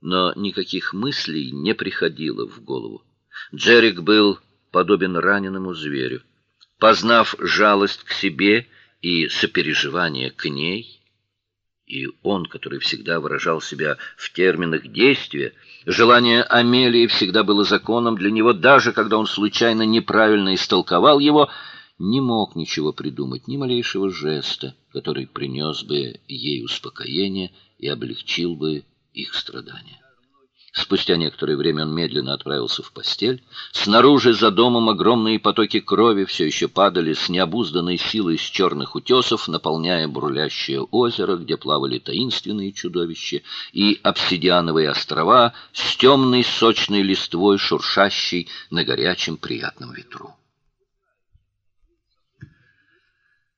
но никаких мыслей не приходило в голову. Джерик был подобен раненому зверю. Познав жалость к себе и сопереживание к ней, и он, который всегда выражал себя в терминах действия, желание Амелии всегда было законом для него, даже когда он случайно неправильно истолковал его, не мог ничего придумать, ни малейшего жеста, который принес бы ей успокоение и облегчил бы их страдания. Спустя некоторое время он медленно отправился в постель. Снаружи за домом огромные потоки крови все еще падали с необузданной силой с черных утесов, наполняя бурлящее озеро, где плавали таинственные чудовища, и обсидиановые острова с темной сочной листвой, шуршащей на горячем приятном ветру.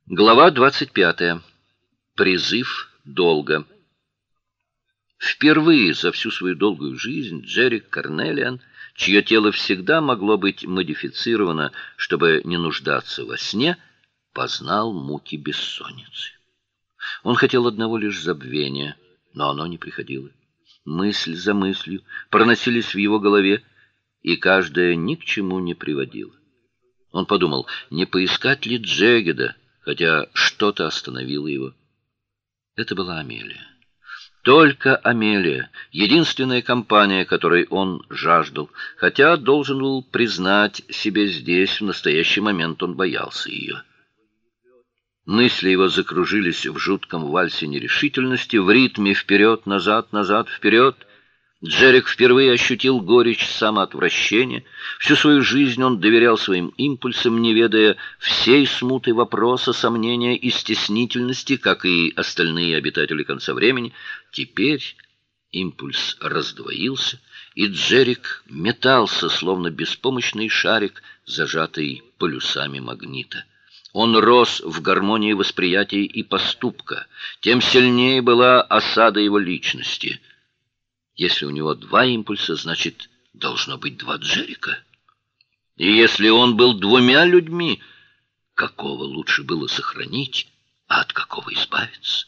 Глава 25. Призыв долга. Впервые за всю свою долгую жизнь Джерик Карнелиан, чье тело всегда могло быть модифицировано, чтобы не нуждаться во сне, познал муки бессонницы. Он хотел одного лишь забвения, но оно не приходило. Мысль за мыслью проносились в его голове, и каждая ни к чему не приводила. Он подумал, не поискать ли Джегеда, хотя что-то остановило его. Это была Амелия. Только Амелия, единственная компания, которой он жаждал, хотя должен был признать себе здесь в настоящий момент он боялся ее. Мысли его закружились в жутком вальсе нерешительности, в ритме вперед, назад, назад, вперед — Джерик впервые ощутил горечь самоотвращения. Всю свою жизнь он доверял своим импульсам, не ведая всей смуты вопроса, сомнения и стеснительности, как и остальные обитатели конца времени. Теперь импульс раздвоился, и Джерик метался, словно беспомощный шарик, зажатый полюсами магнита. Он рос в гармонии восприятия и поступка, тем сильнее была осада его личности — если у него два импульса, значит, должно быть два Джерика. И если он был двумя людьми, какого лучше было сохранить, а от какого избавиться?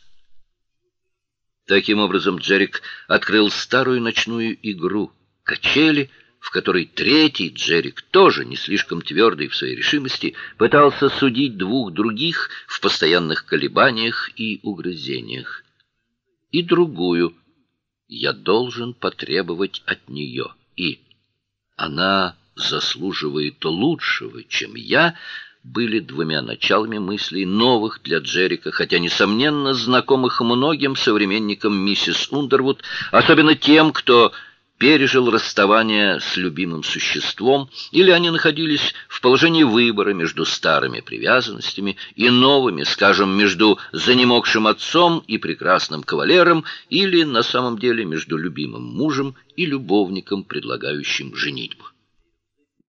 Таким образом, Джерик открыл старую ночную игру качели, в которой третий Джерик, тоже не слишком твердый в своей решимости, пытался судить двух других в постоянных колебаниях и угрызениях. И другую я должен потребовать от нее, и она заслуживает лучшего, чем я, были двумя началами мыслей новых для Джерика, хотя несомненно знакомых многим современникам миссис Ундервуд, особенно тем, кто пережил расставание с любимым существом, или они находились в положении выбора между старыми привязанностями и новыми, скажем, между занемогшим отцом и прекрасным кавалером, или на самом деле между любимым мужем и любовником, предлагающим женитьбу.